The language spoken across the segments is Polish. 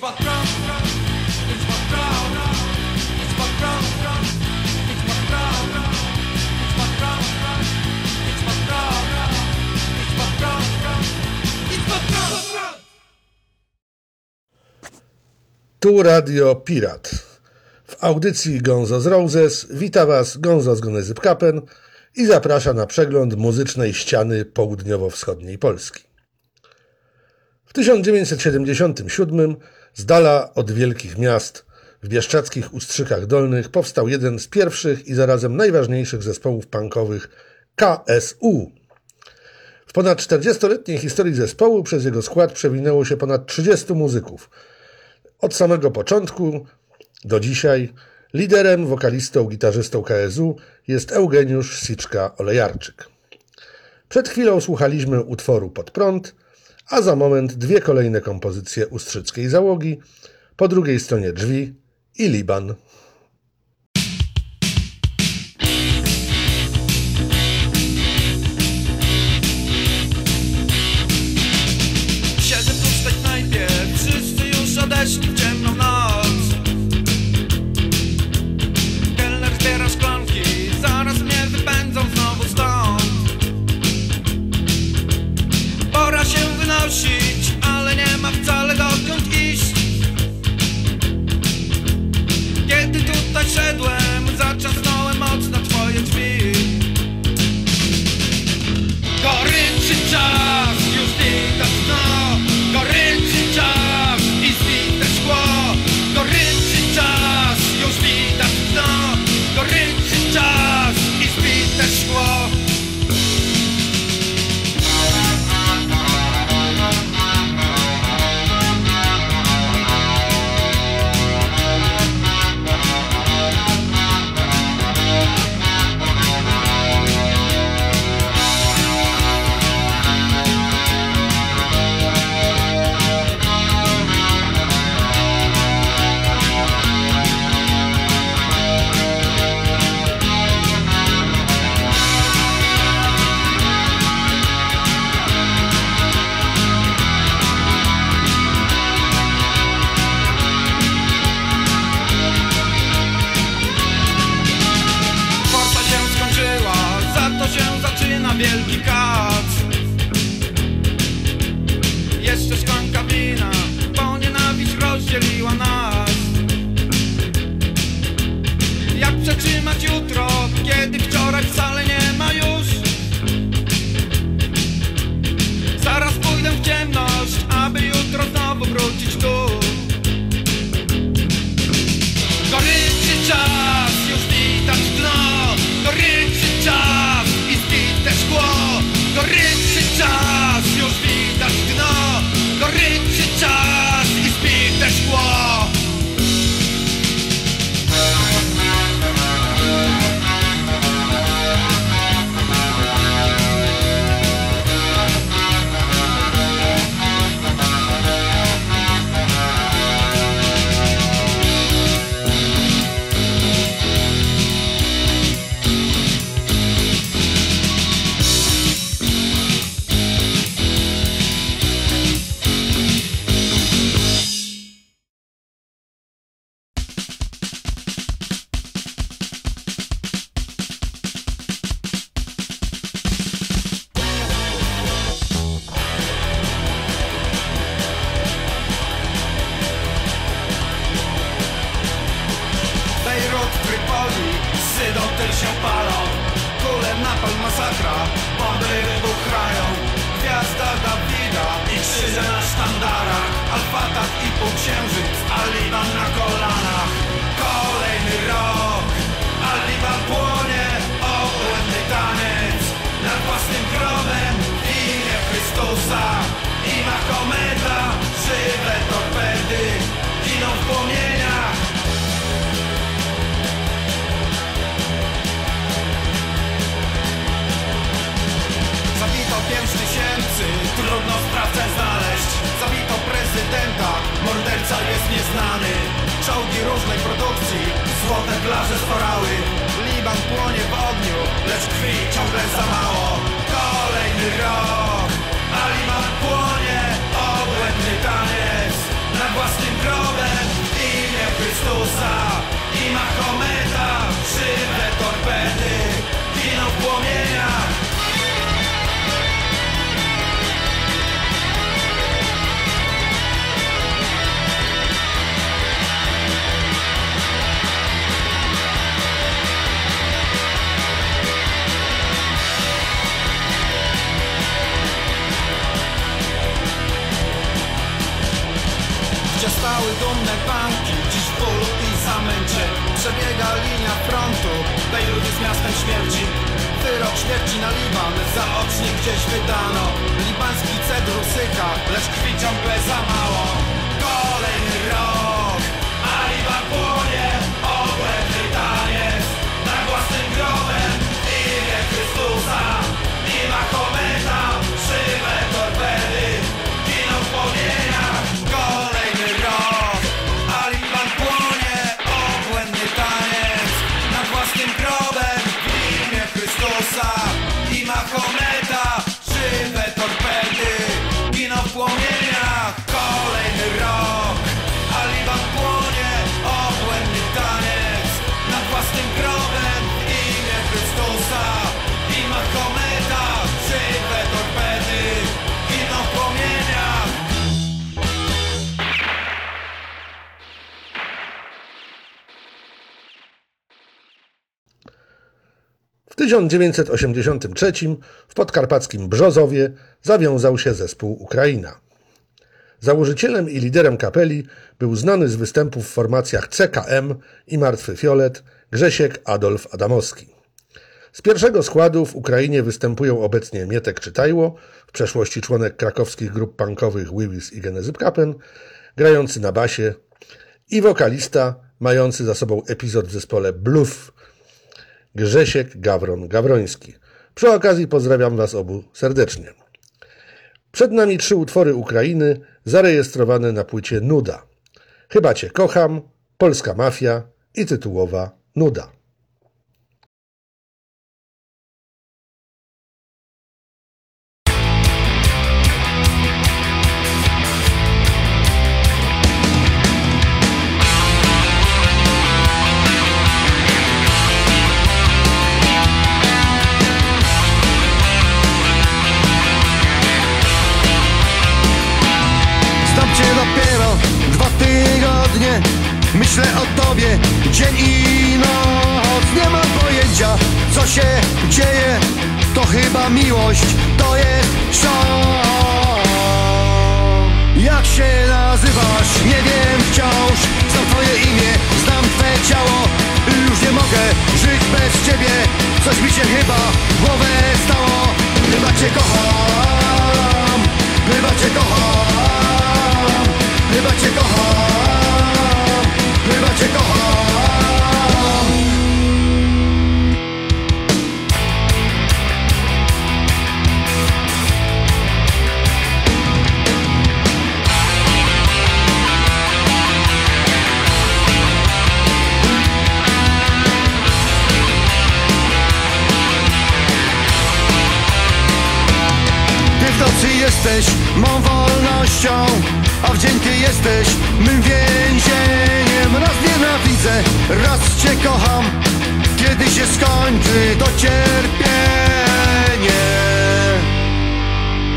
Tu Radio Pirat. W audycji Gonzo z Roses wita Was Gonzo z Gonezyp Kapen i zaprasza na przegląd muzycznej ściany południowo-wschodniej Polski. W 1977 z dala od wielkich miast, w bieszczadzkich ustrzykach dolnych, powstał jeden z pierwszych i zarazem najważniejszych zespołów punkowych KSU. W ponad 40-letniej historii zespołu przez jego skład przewinęło się ponad 30 muzyków. Od samego początku do dzisiaj liderem, wokalistą, gitarzystą KSU jest Eugeniusz Siczka Olejarczyk. Przed chwilą słuchaliśmy utworu Pod prąd, a za moment dwie kolejne kompozycje ustrzyckiej załogi po drugiej stronie drzwi i Liban. 1983 w podkarpackim Brzozowie zawiązał się zespół Ukraina. Założycielem i liderem kapeli był znany z występów w formacjach CKM i Martwy Fiolet Grzesiek Adolf Adamowski. Z pierwszego składu w Ukrainie występują obecnie Mietek Czytajło, w przeszłości członek krakowskich grup punkowych Wiwis i Genezy Kapen, grający na basie i wokalista mający za sobą epizod w zespole Bluff Grzesiek Gawron Gawroński. Przy okazji pozdrawiam Was obu serdecznie. Przed nami trzy utwory Ukrainy zarejestrowane na płycie Nuda. Chyba Cię kocham, Polska Mafia i tytułowa Nuda. Myślę o tobie dzień i noc. Nie mam pojęcia co się dzieje. To chyba miłość, to jest szok. Jak się nazywasz? Nie wiem wciąż. Znam twoje imię, znam twe ciało. Już nie mogę żyć bez ciebie. Coś mi się chyba w głowę stało. Chyba cię kocham. Chyba cię kocham. Chyba cię kocham cię jesteś mą wolnością A w jesteś cię kocham Kiedy się skończy to cierpienie.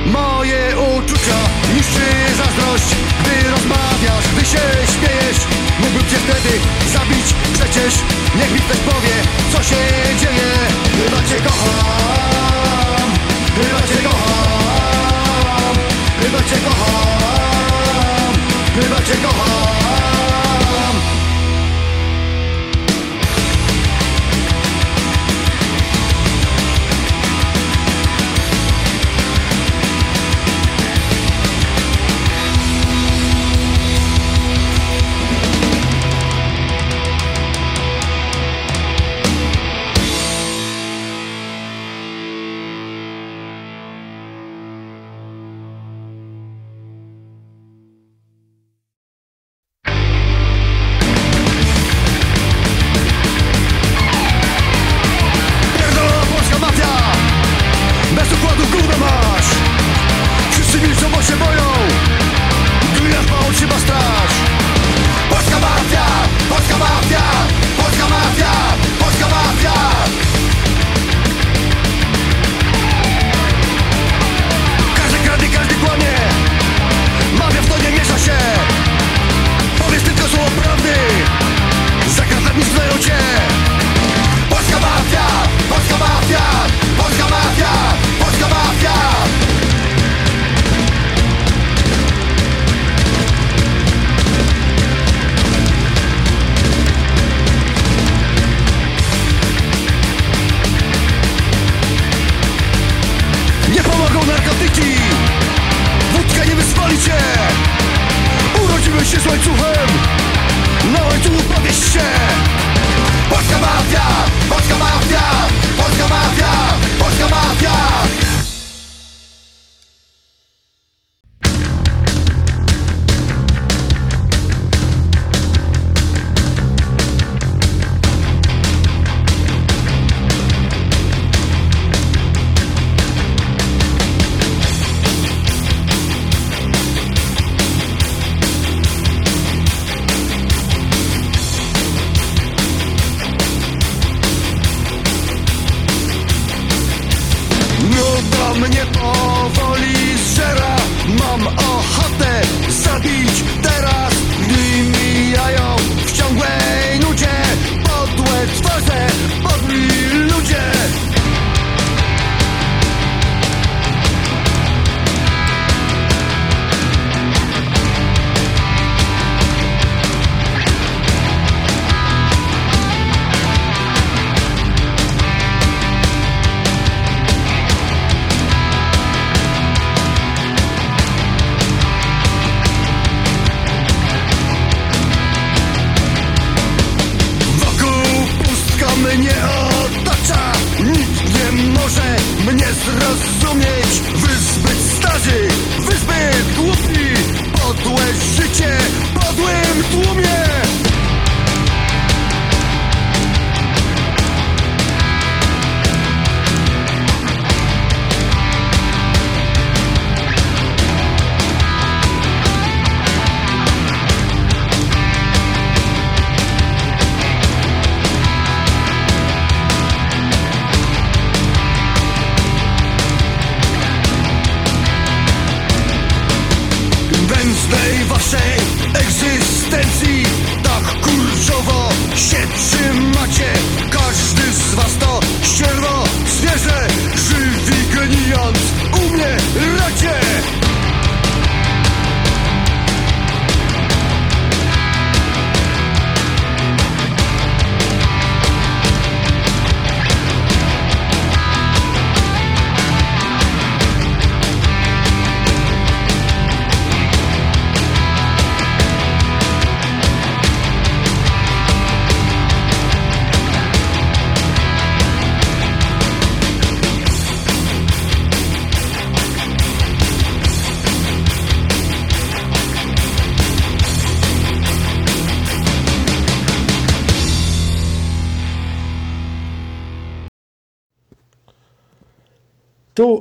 Moje uczucia niszczy zazdrość Gdy rozmawiasz, gdy się śmiejesz. Mógłbym cię wtedy zabić Przecież. Niech mi ktoś powie Co się dzieje. Chyba cię kocham Chyba cię kocham Chyba cię kocham Chyba cię kocham.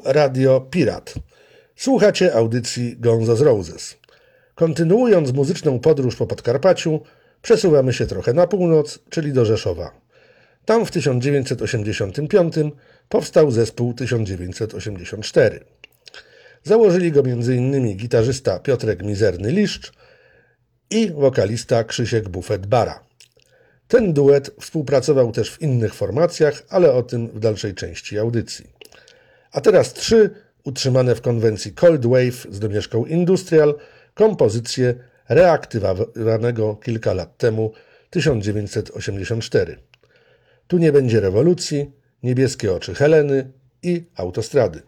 Radio Pirat. Słuchacie audycji Gonzo z Roses. Kontynuując muzyczną podróż po Podkarpaciu, przesuwamy się trochę na północ, czyli do Rzeszowa. Tam w 1985 powstał zespół 1984. Założyli go m.in. gitarzysta Piotrek Mizerny Liszcz i wokalista Krzysiek Buffet-Bara. Ten duet współpracował też w innych formacjach, ale o tym w dalszej części audycji. A teraz trzy utrzymane w konwencji Cold Wave z domieszką Industrial kompozycje reaktywowanego kilka lat temu 1984. Tu nie będzie rewolucji, niebieskie oczy Heleny i autostrady.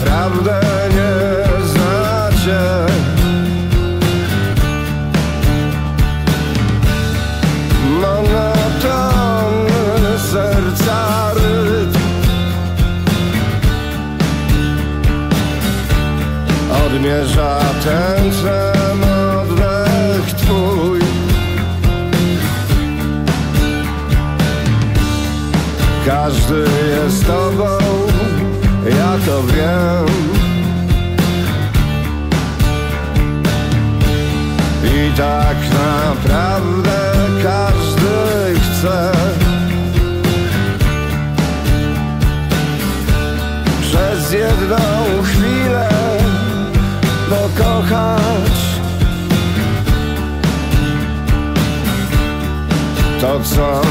naprawdę nie znacie. Monotonny serca Odmierza ten Prawdę każdy chce Przez jedną chwilę dokochać To co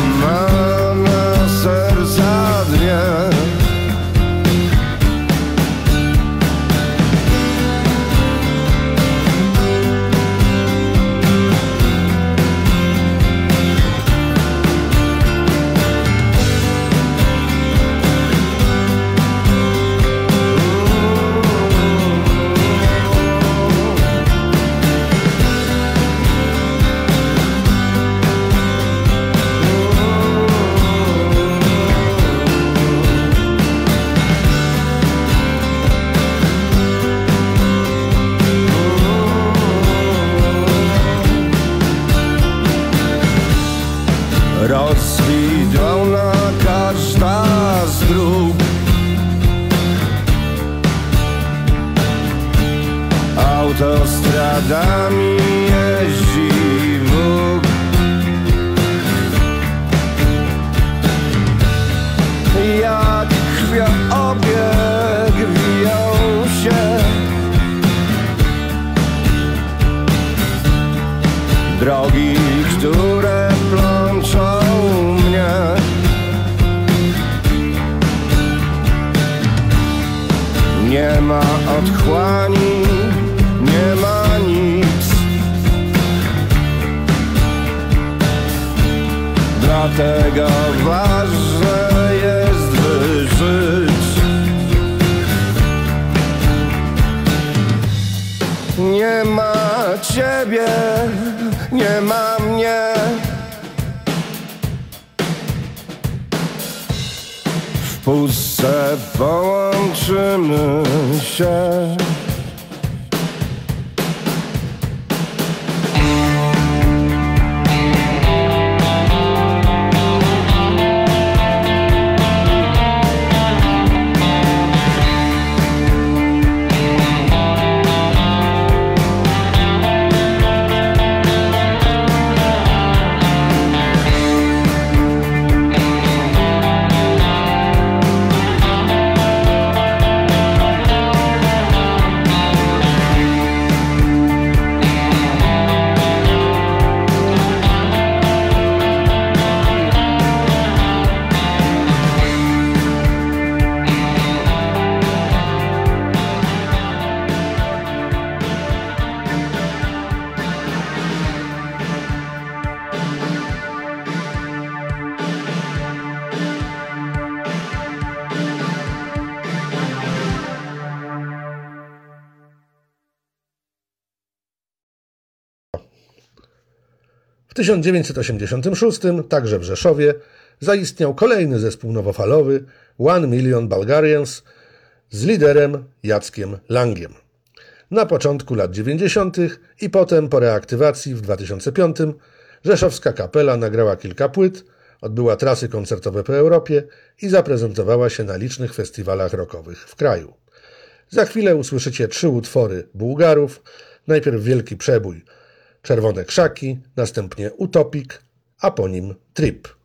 1986, także w Rzeszowie, zaistniał kolejny zespół nowofalowy One Million Bulgarians z liderem Jackiem Langiem. Na początku lat 90. i potem po reaktywacji w 2005 rzeszowska kapela nagrała kilka płyt, odbyła trasy koncertowe po Europie i zaprezentowała się na licznych festiwalach rockowych w kraju. Za chwilę usłyszycie trzy utwory Bułgarów, najpierw Wielki Przebój, Czerwone Krzaki, następnie Utopik, a po nim Trip.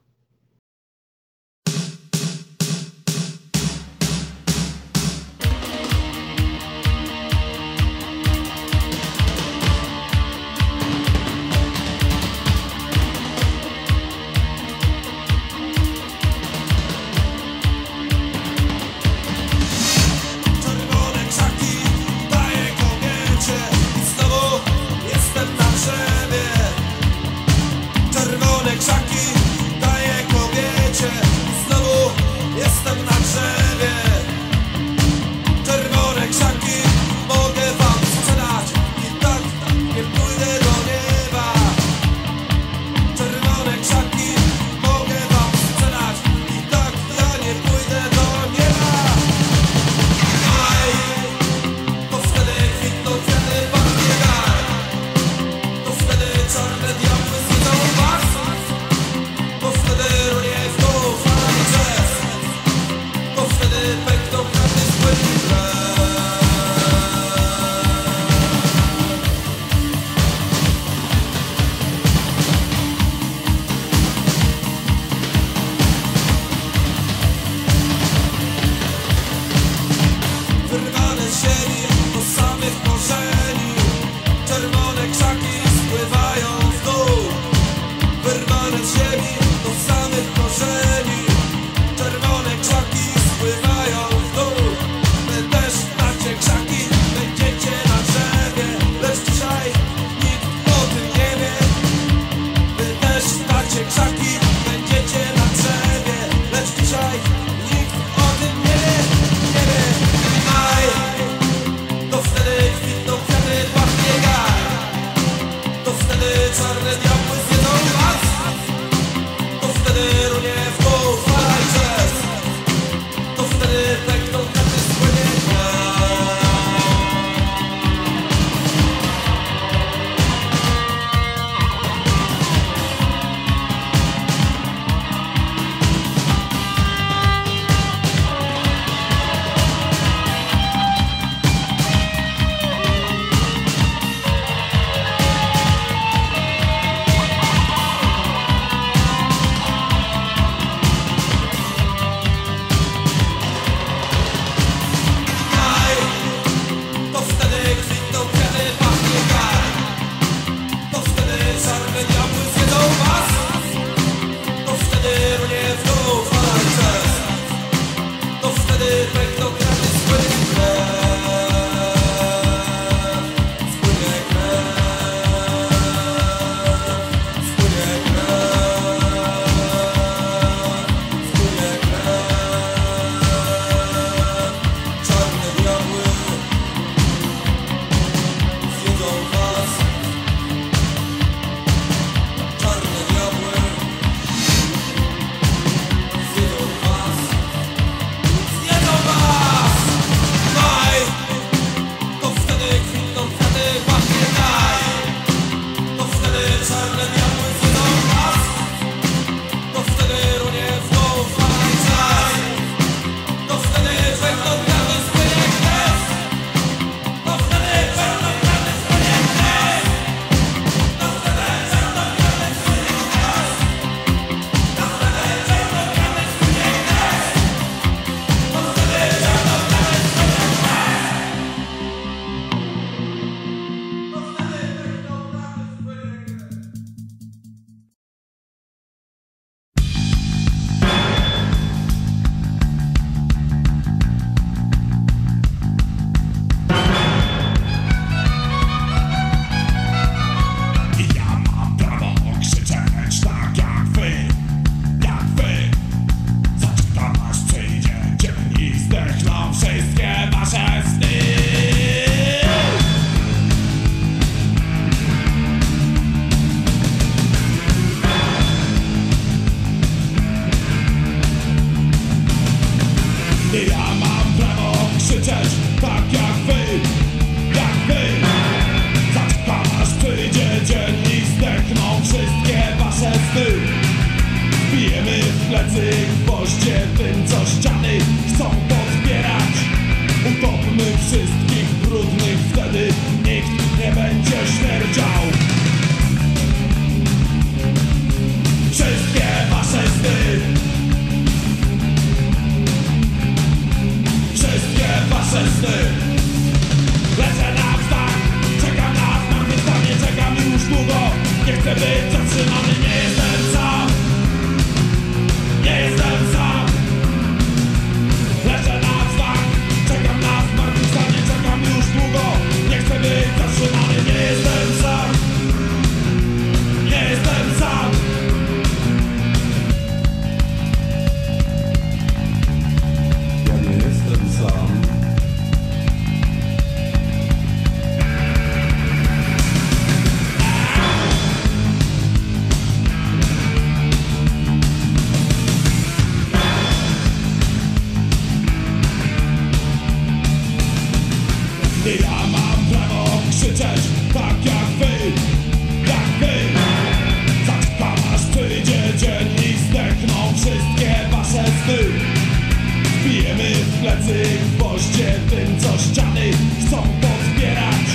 plecy w moście tym, co ściany chcą pozbierać.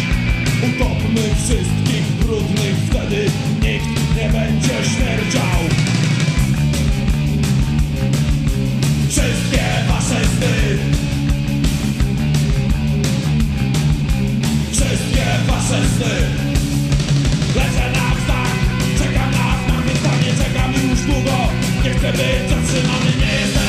Utopmy wszystkich brudnych, wtedy nikt nie będzie śmierdział. Wszystkie wasze sny. Wszystkie wasze sny. Lecę na wznak, czekam na znak, więc nie czekam już długo. Nie chcę być zatrzymany, nie jestem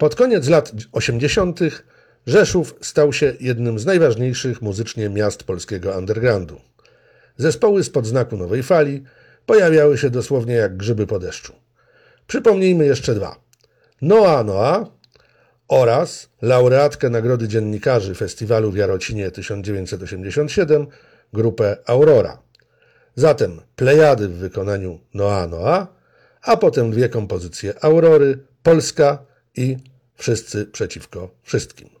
Pod koniec lat 80. Rzeszów stał się jednym z najważniejszych muzycznie miast polskiego undergroundu. Zespoły spod znaku nowej fali pojawiały się dosłownie jak grzyby po deszczu. Przypomnijmy jeszcze dwa. Noa Noa oraz laureatkę Nagrody Dziennikarzy Festiwalu w Jarocinie 1987 grupę Aurora. Zatem Plejady w wykonaniu Noa Noa, a potem dwie kompozycje Aurory, Polska i Wszyscy przeciwko wszystkim.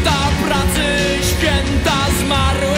Święta pracy, święta zmarłych.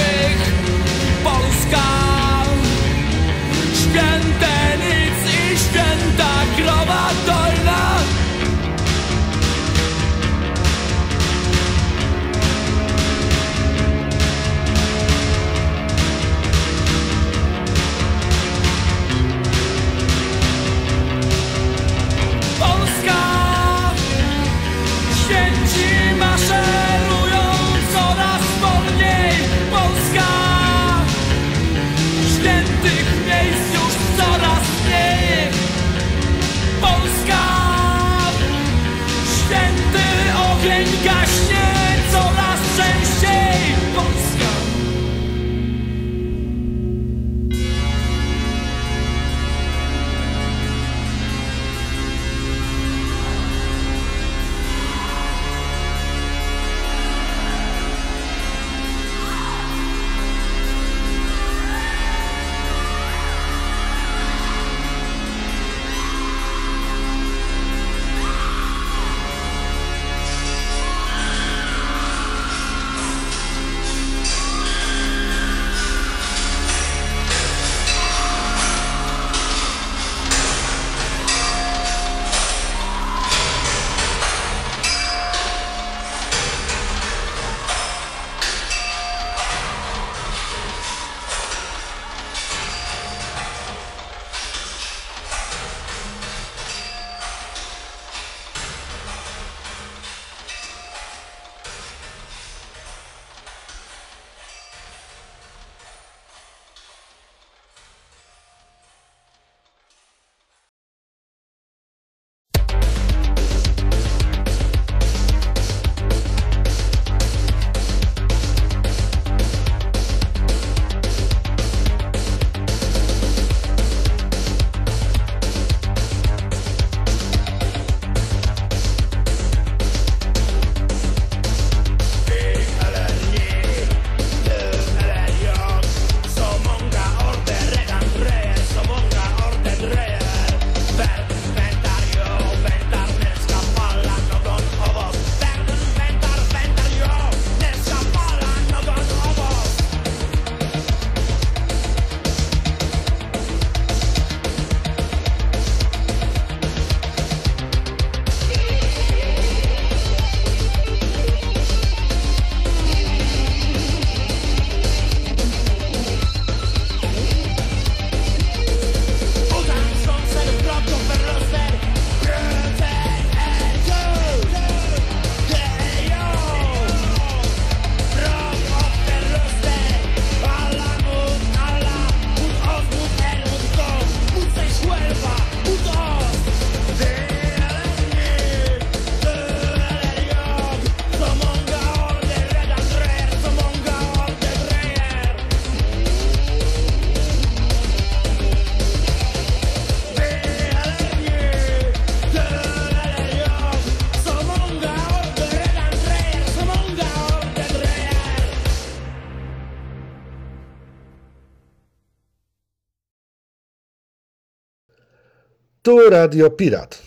Tu Radio Pirat.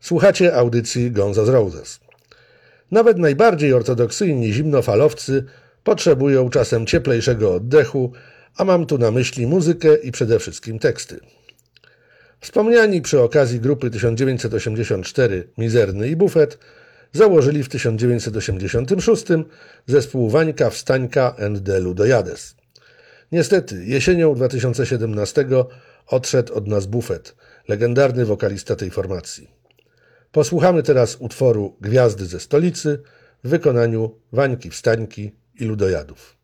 Słuchacie audycji Gonzo z Roses. Nawet najbardziej ortodoksyjni zimnofalowcy potrzebują czasem cieplejszego oddechu, a mam tu na myśli muzykę i przede wszystkim teksty. Wspomniani przy okazji grupy 1984 Mizerny i Bufet założyli w 1986 zespół Wańka Wstańka and the Ludojades. Niestety, jesienią 2017 odszedł od nas Bufet, legendarny wokalista tej formacji. Posłuchamy teraz utworu Gwiazdy ze stolicy w wykonaniu Wańki Wstańki i Ludojadów.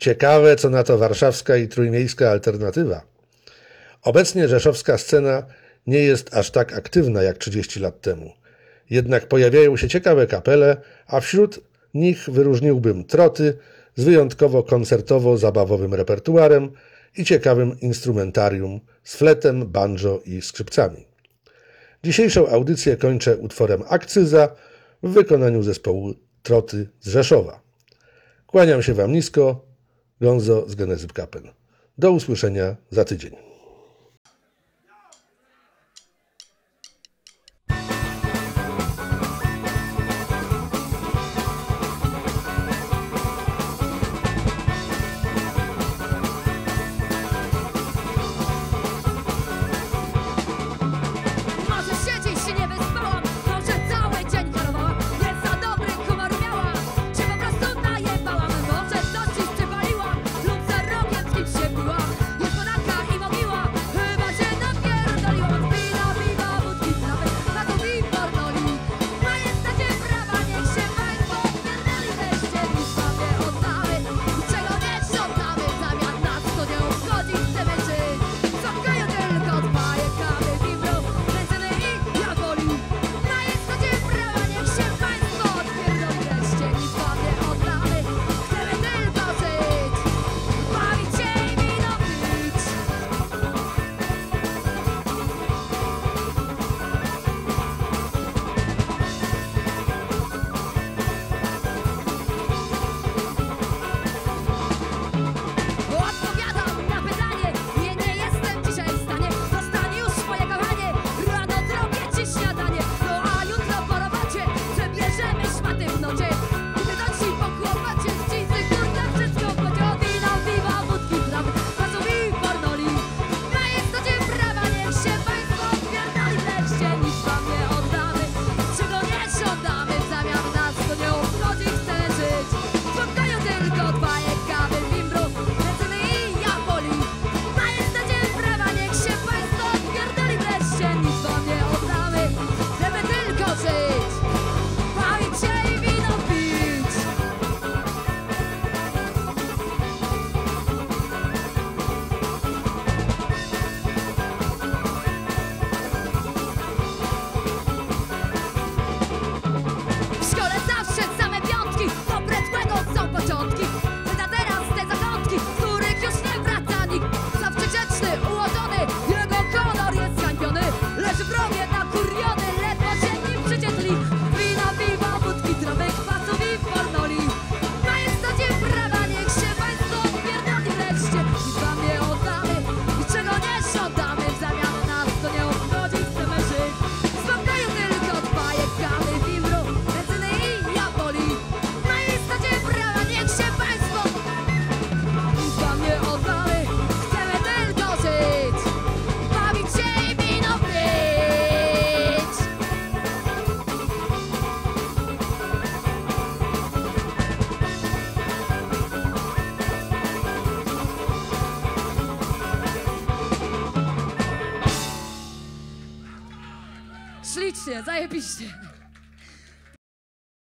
Ciekawe, co na to warszawska i trójmiejska alternatywa. Obecnie rzeszowska scena nie jest aż tak aktywna jak 30 lat temu. Jednak pojawiają się ciekawe kapele, a wśród nich wyróżniłbym troty z wyjątkowo koncertowo-zabawowym repertuarem i ciekawym instrumentarium z fletem, banjo i skrzypcami. Dzisiejszą audycję kończę utworem Akcyza w wykonaniu zespołu Troty z Rzeszowa. Kłaniam się Wam nisko, Gonzo z Genezy Kapen. Do usłyszenia za tydzień.